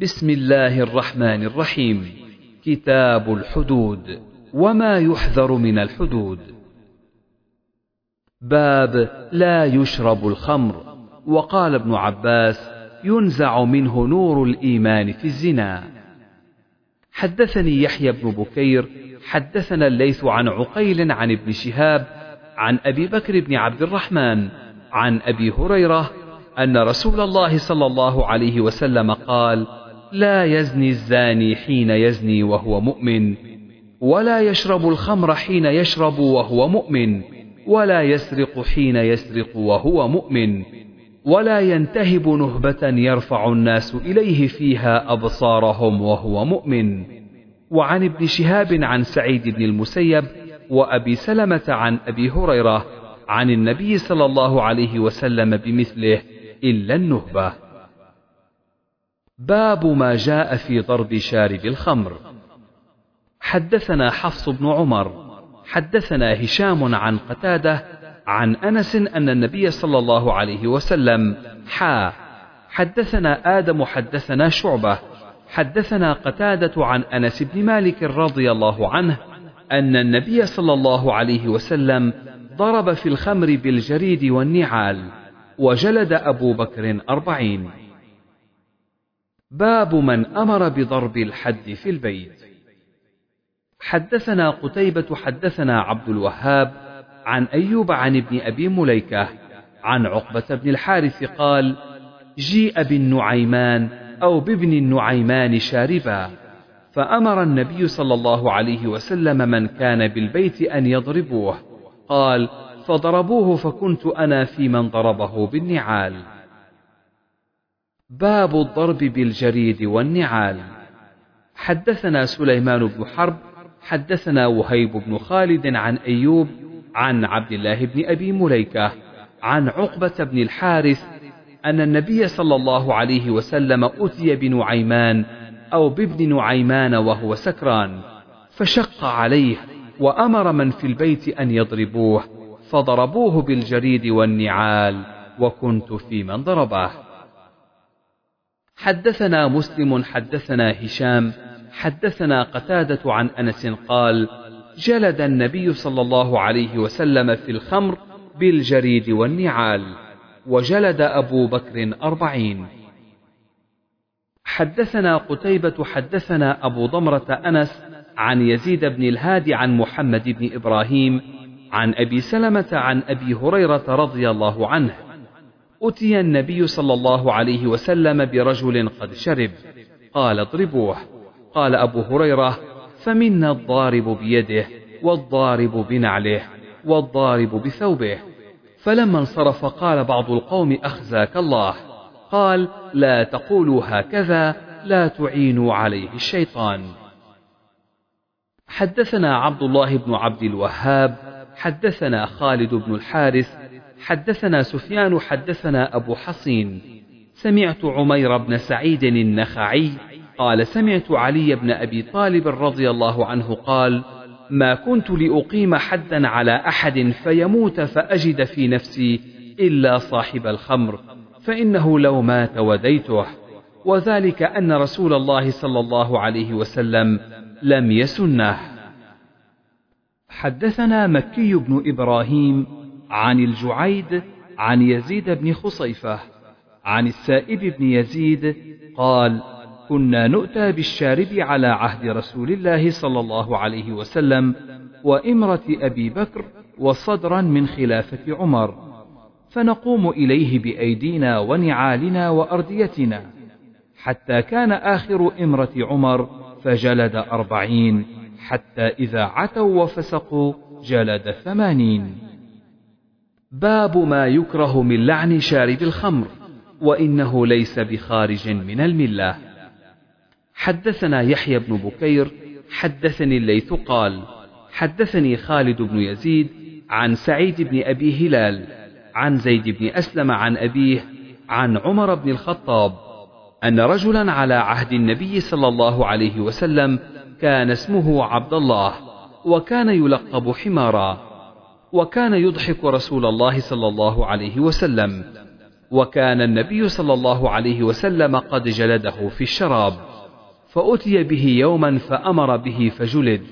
بسم الله الرحمن الرحيم. كتاب الحدود. وما يحذر من الحدود. باب لا يشرب الخمر. وقال ابن عباس ينزع منه نور الإيمان في الزنا. حدثني يحيى بن بكير. حدثنا الليث عن عقيل عن ابن شهاب عن أبي بكر بن عبد الرحمن عن أبي هريرة أن رسول الله صلى الله عليه وسلم قال لا يزني الزاني حين يزني وهو مؤمن ولا يشرب الخمر حين يشرب وهو مؤمن ولا يسرق حين يسرق وهو مؤمن ولا ينتهب نهبة يرفع الناس إليه فيها أبصارهم وهو مؤمن. وعن ابن شهاب عن سعيد بن المسيب وأبي سلمة عن أبي هريرة عن النبي صلى الله عليه وسلم بمثله إلا النهبة. باب ما جاء في ضرب شارب الخمر. حدثنا حفص بن عمر حدثنا هشام عن قتادة عن أنس أن النبي صلى الله عليه وسلم حا حدثنا آدم حدثنا شعبة حدثنا قتادة عن أنس بن مالك رضي الله عنه أن النبي صلى الله عليه وسلم ضرب في الخمر بالجريد والنعال وجلد أبو بكر أربعين. باب من أمر بضرب الحد في البيت. حدثنا قتيبة حدثنا عبد الوهاب عن أيوب عن ابن أبي مليكة عن عقبة بن الحارث قال جيء بالنعيمان أو بابن النعيمان شاربا. فأمر النبي صلى الله عليه وسلم من كان بالبيت أن يضربوه. قال فضربوه فكنت أنا في من ضربه بالنعال. باب الضرب بالجريد والنعال. حدثنا سليمان بن حرب حدثنا وهيب بن خالد عن أيوب عن عبد الله بن أبي مليكة عن عقبة بن الحارث أن النبي صلى الله عليه وسلم أتي بنعيمان أو بابن نعيمان وهو سكران فشق عليه وأمر من في البيت أن يضربوه فضربوه بالجريد والنعال وكنت في من ضربه. حدثنا مسلم حدثنا هشام حدثنا قتادة عن أنس قال جلد النبي صلى الله عليه وسلم في الخمر بالجريد والنعال وجلد أبو بكر أربعين. حدثنا قتيبة حدثنا أبو ضمرة أنس عن يزيد بن الهادي عن محمد بن إبراهيم عن أبي سلمة عن أبي هريرة رضي الله عنه. أتي النبي صلى الله عليه وسلم برجل قد شرب. قال اضربوه. قال أبو هريرة فمنا الضارب بيده والضارب بنعله والضارب بثوبه. فلما انصرف قال بعض القوم أخزاك الله. قال لا تقولوا هكذا لا تعينوا عليه الشيطان. حدثنا عبد الله بن عبد الوهاب حدثنا خالد بن الحارث حدثنا سفيان حدثنا أبو حصين. سمعت عمير بن سعيد النخعي قال سمعت علي بن أبي طالب رضي الله عنه قال ما كنت لأقيم حدا على أحد فيموت فأجد في نفسي إلا صاحب الخمر فإنه لو مات وديته وذلك أن رسول الله صلى الله عليه وسلم لم يسنه. حدثنا مكي بن إبراهيم عن الجعيد عن يزيد بن خصيفة عن السائب بن يزيد قال كنا نؤتى بالشارب على عهد رسول الله صلى الله عليه وسلم وإمرة أبي بكر وصدرا من خلافة عمر فنقوم إليه بأيدينا ونعالنا وأرديتنا حتى كان آخر إمرة عمر فجلد أربعين حتى إذا عتوا وفسقوا جلد ثمانين. باب ما يكره من لعن شارب الخمر وإنه ليس بخارج من الملة. حدثنا يحيى بن بكير حدثني الليث قال حدثني خالد بن يزيد عن سعيد بن أبي هلال عن زيد بن أسلم عن أبيه عن عمر بن الخطاب أن رجلا على عهد النبي صلى الله عليه وسلم كان اسمه عبد الله وكان يلقب حمارا. وكان يضحك رسول الله صلى الله عليه وسلم. وكان النبي صلى الله عليه وسلم قد جلده في الشراب فأتي به يوما فأمر به فجلد.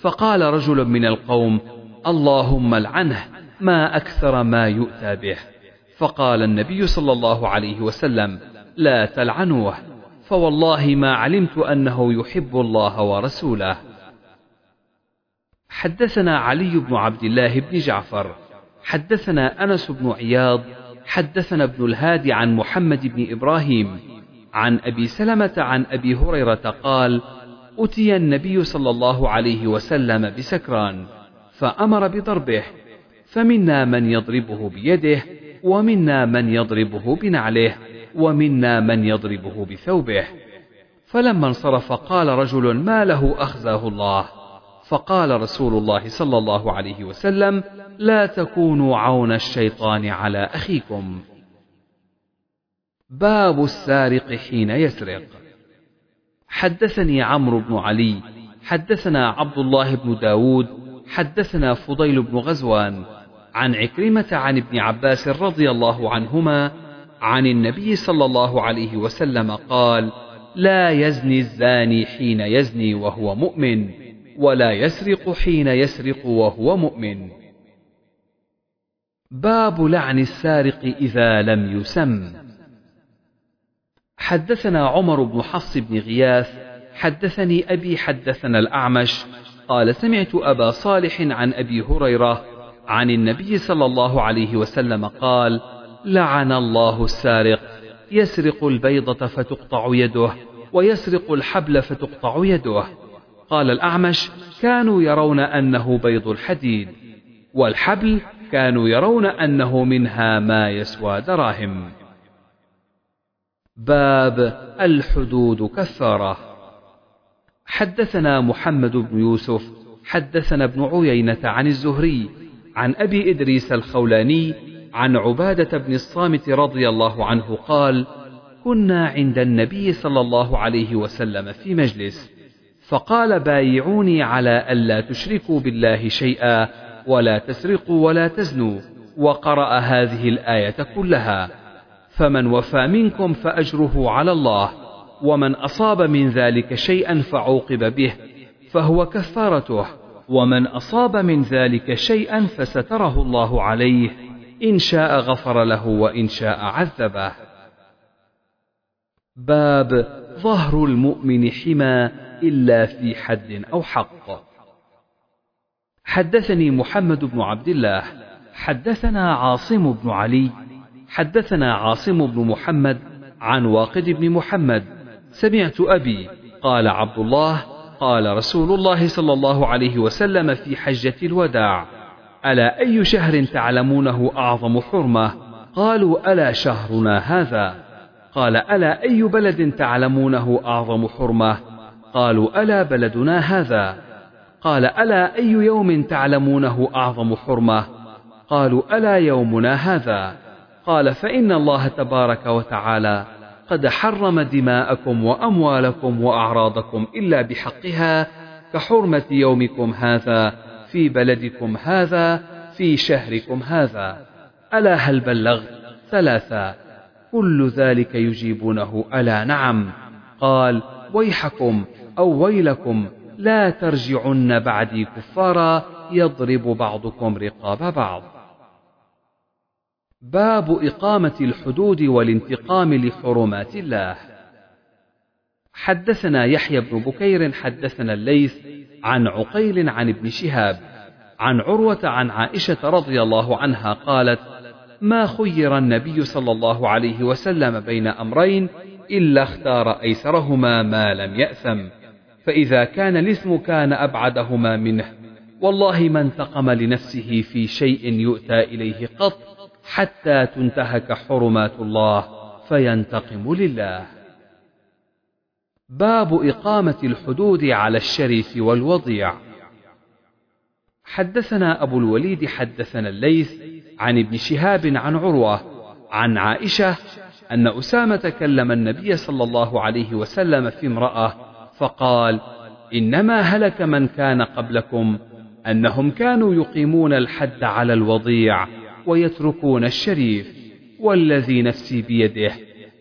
فقال رجل من القوم اللهم لعنه ما أكثر ما يؤتى به. فقال النبي صلى الله عليه وسلم لا تلعنوه فوالله ما علمت أنه يحب الله ورسوله. حدثنا علي بن عبد الله بن جعفر حدثنا أنس بن عياض حدثنا ابن الهادي عن محمد بن إبراهيم عن أبي سلمة عن أبي هريرة قال أتي النبي صلى الله عليه وسلم بسكران فأمر بضربه فمنا من يضربه بيده ومنا من يضربه بنعله ومنا من يضربه بثوبه. فلما انصرف قال رجل ما له أخزاه الله؟ فقال رسول الله صلى الله عليه وسلم لا تكونوا عون الشيطان على أخيكم. باب السارق حين يسرق. حدثني عمرو بن علي حدثنا عبد الله بن داود حدثنا فضيل بن غزوان عن عكرمة عن ابن عباس رضي الله عنهما عن النبي صلى الله عليه وسلم قال لا يزني الزاني حين يزني وهو مؤمن. ولا يسرق حين يسرق وهو مؤمن. باب لعن السارق إذا لم يسم. حدثنا عمر بن حفص بن غياث حدثني أبي حدثنا الأعمش قال سمعت أبا صالح عن أبي هريرة عن النبي صلى الله عليه وسلم قال لعن الله السارق يسرق البيضة فتقطع يده ويسرق الحبل فتقطع يده. قال الأعمش كانوا يرون أنه بيض الحديد والحبل كانوا يرون أنه منها ما يسوى دراهم. باب الحدود كفارة حدثنا محمد بن يوسف حدثنا ابن عيينة عن الزهري عن أبي إدريس الخولاني عن عبادة بن الصامت رضي الله عنه قال كنا عند النبي صلى الله عليه وسلم في مجلس فقال بايعوني على ألا تشركوا بالله شيئا ولا تسرقوا ولا تزنوا وقرأ هذه الآية كلها. فمن وفى منكم فأجره على الله ومن أصاب من ذلك شيئا فعوقب به فهو كفارته. ومن أصاب من ذلك شيئا فستره الله عليه إن شاء غفر له وإن شاء عذبه. باب ظهر المؤمن حمى إلا في حد أو حق. حدثني محمد بن عبد الله حدثنا عاصم بن علي حدثنا عاصم بن محمد عن واقد بن محمد سمعت أبي قال عبد الله قال رسول الله صلى الله عليه وسلم في حجة الوداع ألا أي شهر تعلمونه أعظم حرمة؟ قالوا ألا شهرنا هذا؟ قال ألا أي بلد تعلمونه أعظم حرمة؟ قالوا ألا بلدنا هذا؟ قال ألا أي يوم تعلمونه أعظم حرمة؟ قالوا ألا يومنا هذا؟ قال فإن الله تبارك وتعالى قد حرم دماءكم وأموالكم وأعراضكم إلا بحقها كحرمة يومكم هذا في بلدكم هذا في شهركم هذا. ألا هل بلغت ثلاثة. كل ذلك يجيبونه. ألا نعم. قال ويحكم. أو ويلكم لا ترجعن بعدي كفارا يضرب بعضكم رقاب بعض. باب إقامة الحدود والانتقام لحرمات الله. حدثنا يحيى بن بكير حدثنا الليث عن عقيل عن ابن شهاب عن عروة عن عائشة رضي الله عنها قالت ما خير النبي صلى الله عليه وسلم بين أمرين إلا اختار أيسرهما ما لم يأثم فإذا كان الاسم كان أبعدهما منه والله ما انتقم لنفسه في شيء يؤتى إليه قط حتى تنتهك حرمات الله فينتقم لله. باب إقامة الحدود على الشريف والوضيع. حدثنا أبو الوليد حدثنا الليث عن ابن شهاب عن عروة عن عائشة أن أسامة كلم النبي صلى الله عليه وسلم في امرأة فقال إنما هلك من كان قبلكم أنهم كانوا يقيمون الحد على الوضيع ويتركون الشريف والذي نفسي بيده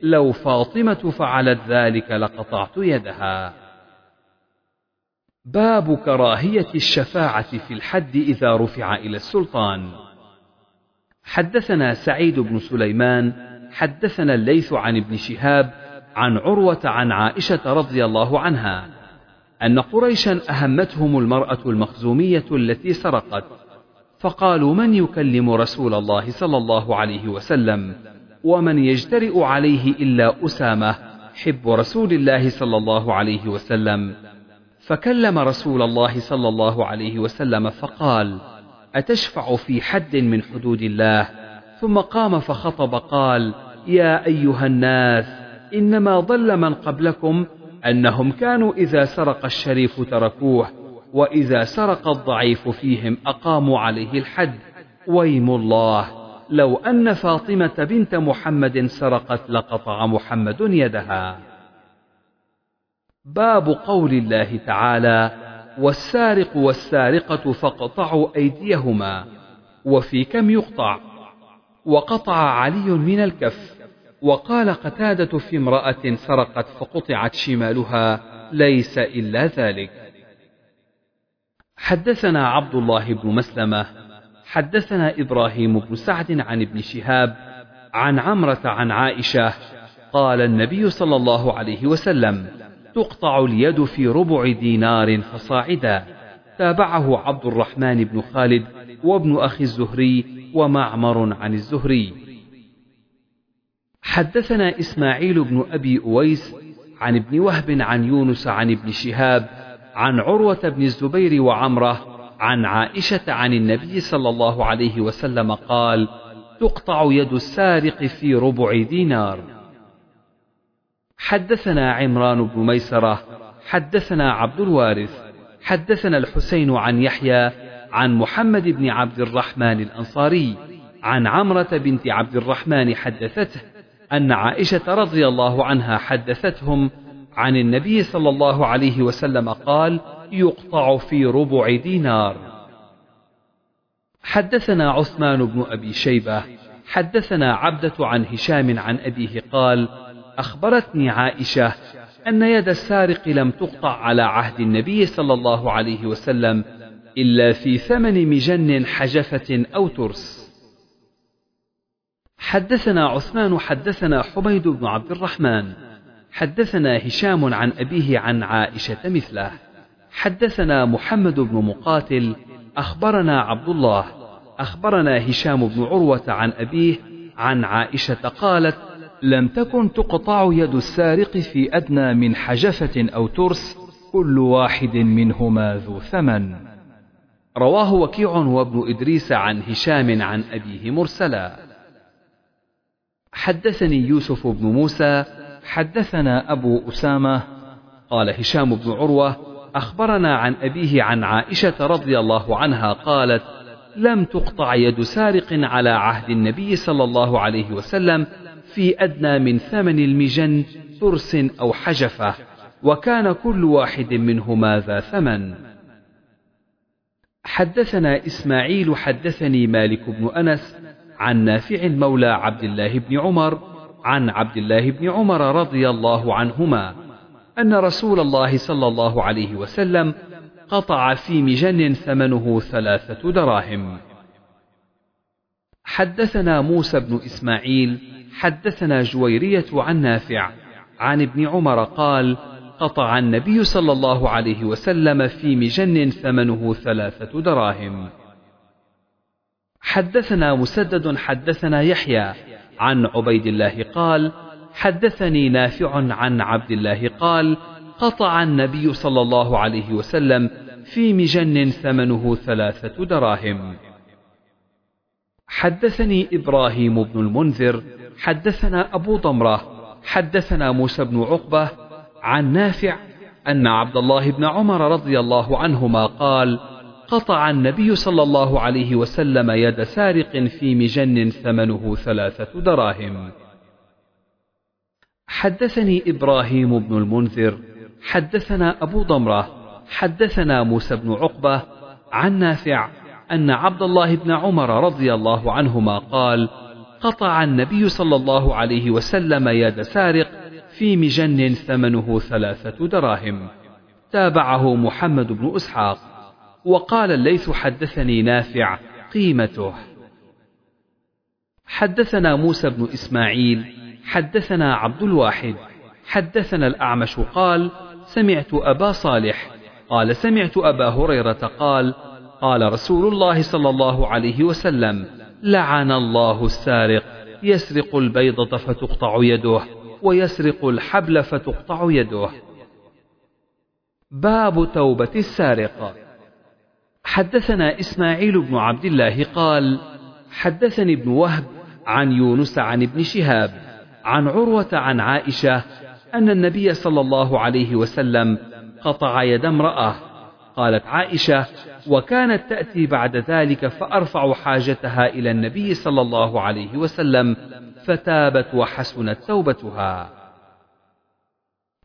لو فاطمة فعلت ذلك لقطعت يدها. باب كراهية الشفاعة في الحد إذا رفع إلى السلطان. حدثنا سعيد بن سليمان، حدثنا الليث عن ابن شهاب، عن عروة عن عائشة رضي الله عنها، أن قريشا أهمتهم المرأة المخزومية التي سرقت، فقالوا من يكلم رسول الله صلى الله عليه وسلم؟ ومن يجترئ عليه إلا أسامة حب رسول الله صلى الله عليه وسلم فكلم رسول الله صلى الله عليه وسلم فقال أتشفع في حد من حدود الله ثم قام فخطب قال يا أيها الناس إنما ضل من قبلكم أنهم كانوا إذا سرق الشريف تركوه وإذا سرق الضعيف فيهم أقاموا عليه الحد ويم الله لو أن فاطمة بنت محمد سرقت لقطع محمد يدها. باب قول الله تعالى: والسارق والسارقة فاقطعوا أيديهما، وفي كم يقطع؟ وقطع علي من الكف، وقال قتادة في امرأة سرقت فقطعت شمالها ليس إلا ذلك. حدثنا عبد الله بن مسلمة حدثنا إبراهيم بن سعد عن ابن شهاب عن عمرة عن عائشة قال النبي صلى الله عليه وسلم تقطع اليد في ربع دينار فصاعدا تابعه عبد الرحمن بن خالد وابن أخي الزهري ومعمر عن الزهري حدثنا إسماعيل بن أبي أويس عن ابن وهب عن يونس عن ابن شهاب عن عروة بن الزبير وعمرة عن عائشة عن النبي صلى الله عليه وسلم قال: تقطع يد السارق في ربع دينار. حدثنا عمران بن ميسرة، حدثنا عبد الوارث، حدثنا الحسين عن يحيى عن محمد بن عبد الرحمن الأنصاري، عن عمرة بنت عبد الرحمن حدثته أن عائشة رضي الله عنها حدثتهم عن النبي صلى الله عليه وسلم قال: يقطع في ربع دينار. حدثنا عثمان بن أبي شيبة حدثنا عبدة عن هشام عن أبيه قال أخبرتني عائشة أن يد السارق لم تقطع على عهد النبي صلى الله عليه وسلم إلا في ثمن مجن حجفة أو ترس. حدثنا عثمان حدثنا حميد بن عبد الرحمن. حدثنا هشام عن أبيه عن عائشة مثله. حدثنا محمد بن مقاتل. أخبرنا عبد الله. أخبرنا هشام بن عروة عن أبيه عن عائشة قالت لم تكن تقطع يد السارق في أدنى من حجفة أو ترس كل واحد منهما ذو ثمن. رواه وكيع وابن إدريس عن هشام عن أبيه مرسلا. حدثني يوسف بن موسى حدثنا أبو أسامة قال هشام بن عروة أخبرنا عن أبيه عن عائشة رضي الله عنها قالت: لم تقطع يد سارق على عهد النبي صلى الله عليه وسلم في أدنى من ثمن المجن ترس أو حجفة، وكان كل واحد منهما ذا ثمن. حدثنا إسماعيل حدثني مالك بن أنس عن نافع مولى عبد الله بن عمر عن عبد الله بن عمر رضي الله عنهما أن رسول الله صلى الله عليه وسلم قطع في مجن ثمنه ثلاثة دراهم. حدثنا موسى بن إسماعيل حدثنا جويرية عن نافع عن ابن عمر قال: قطع النبي صلى الله عليه وسلم في مجن ثمنه ثلاثة دراهم. حدثنا مسدد حدثنا يحيى عن عبيد الله قال: حدثني نافع عن عبد الله قال قطع النبي صلى الله عليه وسلم في مجن ثمنه ثلاثة دراهم. حدثني إبراهيم بن المنذر حدثنا أبو ضمرة حدثنا موسى بن عقبة عن نافع أن عبد الله بن عمر رضي الله عنهما قال قطع النبي صلى الله عليه وسلم يد سارق في مجن ثمنه ثلاثة دراهم. حدثني إبراهيم بن المنذر حدثنا أبو ضمرة حدثنا موسى بن عقبة عن نافع أن عبد الله بن عمر رضي الله عنهما قال قطع النبي صلى الله عليه وسلم يد سارق في مجن ثمنه ثلاثة دراهم. تابعه محمد بن إسحاق. وقال الليث حدثني نافع قيمته. حدثنا موسى بن إسماعيل حدثنا عبد الواحد حدثنا الأعمش قال سمعت أبا صالح. قال سمعت أبا هريرة قال قال رسول الله صلى الله عليه وسلم لعن الله السارق يسرق البيضة فتقطع يده ويسرق الحبل فتقطع يده. باب توبة السارق. حدثنا إسماعيل بن عبد الله قال حدثني ابن وهب عن يونس عن ابن شهاب عن عروة عن عائشة أن النبي صلى الله عليه وسلم قطع يد امرأة. قالت عائشة وكانت تأتي بعد ذلك فأرفع حاجتها إلى النبي صلى الله عليه وسلم فتابت وحسنت توبتها.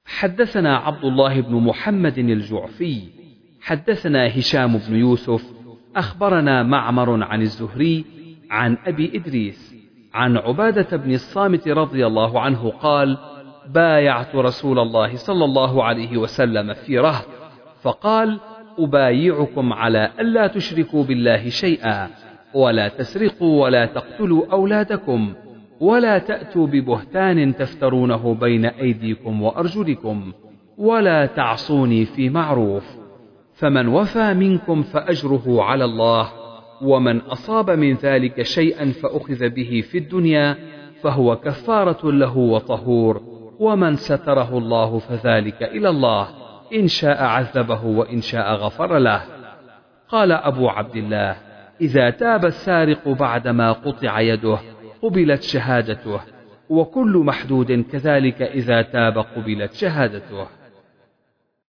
حدثنا عبد الله بن محمد الجعفي حدثنا هشام بن يوسف أخبرنا معمر عن الزهري عن أبي إدريس عن عبادة بن الصامت رضي الله عنه قال بايعت رسول الله صلى الله عليه وسلم في رهط فقال أبايعكم على ألا تشركوا بالله شيئا ولا تسرقوا ولا تقتلوا أولادكم ولا تأتوا ببهتان تفترونه بين أيديكم وأرجلكم ولا تعصوني في معروف. فمن وفى منكم فأجره على الله ومن أصاب من ذلك شيئا فأخذ به في الدنيا فهو كفارة له وطهور ومن ستره الله فذلك إلى الله إن شاء عذبه وإن شاء غفر له. قال أبو عبد الله إذا تاب السارق بعدما قطع يده قبلت شهادته وكل محدود كذلك إذا تاب قبلت شهادته.